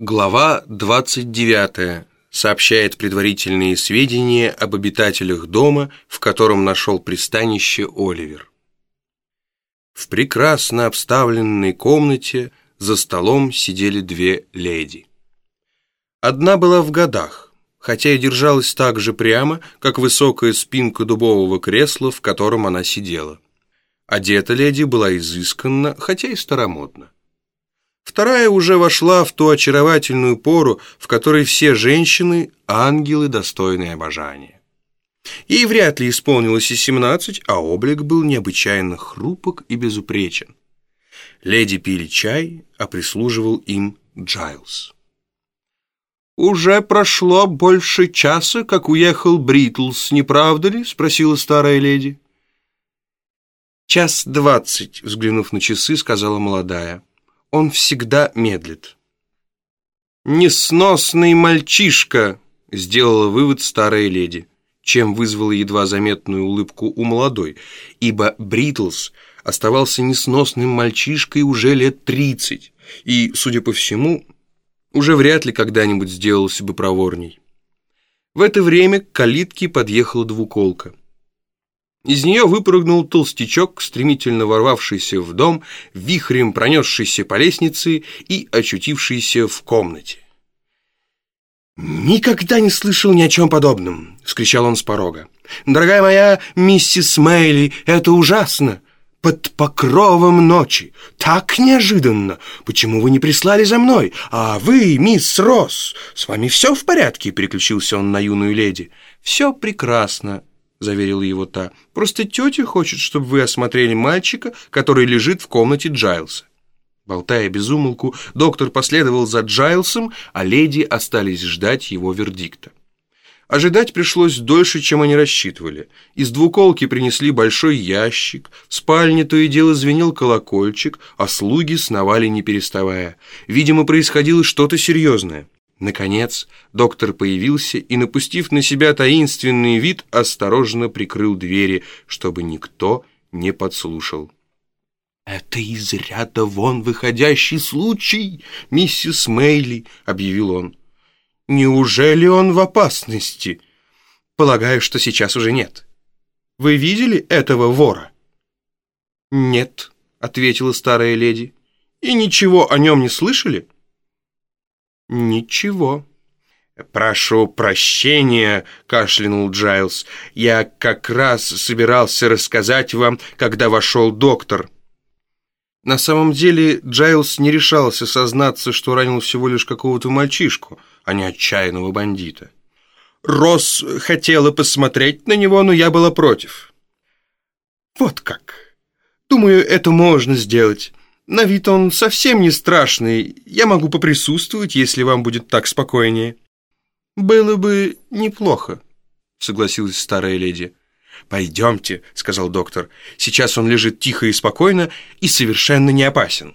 Глава 29 сообщает предварительные сведения об обитателях дома, в котором нашел пристанище Оливер. В прекрасно обставленной комнате за столом сидели две леди. Одна была в годах, хотя и держалась так же прямо, как высокая спинка дубового кресла, в котором она сидела. Одета леди была изысканно, хотя и старомодно. Вторая уже вошла в ту очаровательную пору, в которой все женщины – ангелы, достойные обожания. Ей вряд ли исполнилось и семнадцать, а облик был необычайно хрупок и безупречен. Леди пили чай, а прислуживал им Джайлз. «Уже прошло больше часа, как уехал Бритлс, не правда ли?» — спросила старая леди. «Час двадцать», — взглянув на часы, сказала молодая он всегда медлит. «Несносный мальчишка!» — сделала вывод старая леди, чем вызвала едва заметную улыбку у молодой, ибо Бритлс оставался несносным мальчишкой уже лет тридцать и, судя по всему, уже вряд ли когда-нибудь сделался бы проворней. В это время к калитке подъехала двуколка. Из нее выпрыгнул толстячок, стремительно ворвавшийся в дом, вихрем пронесшийся по лестнице и очутившийся в комнате. «Никогда не слышал ни о чем подобном!» — вскричал он с порога. «Дорогая моя миссис Мэйли, это ужасно! Под покровом ночи! Так неожиданно! Почему вы не прислали за мной? А вы, мисс Росс, с вами все в порядке?» — переключился он на юную леди. «Все прекрасно», — заверила его та. «Просто тетя хочет, чтобы вы осмотрели мальчика, который лежит в комнате Джайлса». Болтая без умолку, доктор последовал за Джайлсом, а леди остались ждать его вердикта. Ожидать пришлось дольше, чем они рассчитывали. Из двуколки принесли большой ящик, в спальне то и дело звенел колокольчик, а слуги сновали не переставая. Видимо, происходило что-то серьезное. Наконец, доктор появился и, напустив на себя таинственный вид, осторожно прикрыл двери, чтобы никто не подслушал. «Это из ряда вон выходящий случай, миссис Мейли», — объявил он. «Неужели он в опасности?» «Полагаю, что сейчас уже нет. Вы видели этого вора?» «Нет», — ответила старая леди. «И ничего о нем не слышали?» «Ничего». «Прошу прощения», — кашлянул Джайлз. «Я как раз собирался рассказать вам, когда вошел доктор». На самом деле Джайлз не решался сознаться, что ранил всего лишь какого-то мальчишку, а не отчаянного бандита. Росс хотела посмотреть на него, но я была против. «Вот как. Думаю, это можно сделать. На вид он совсем не страшный. Я могу поприсутствовать, если вам будет так спокойнее». «Было бы неплохо», — согласилась старая леди. «Пойдемте», — сказал доктор. «Сейчас он лежит тихо и спокойно и совершенно не опасен».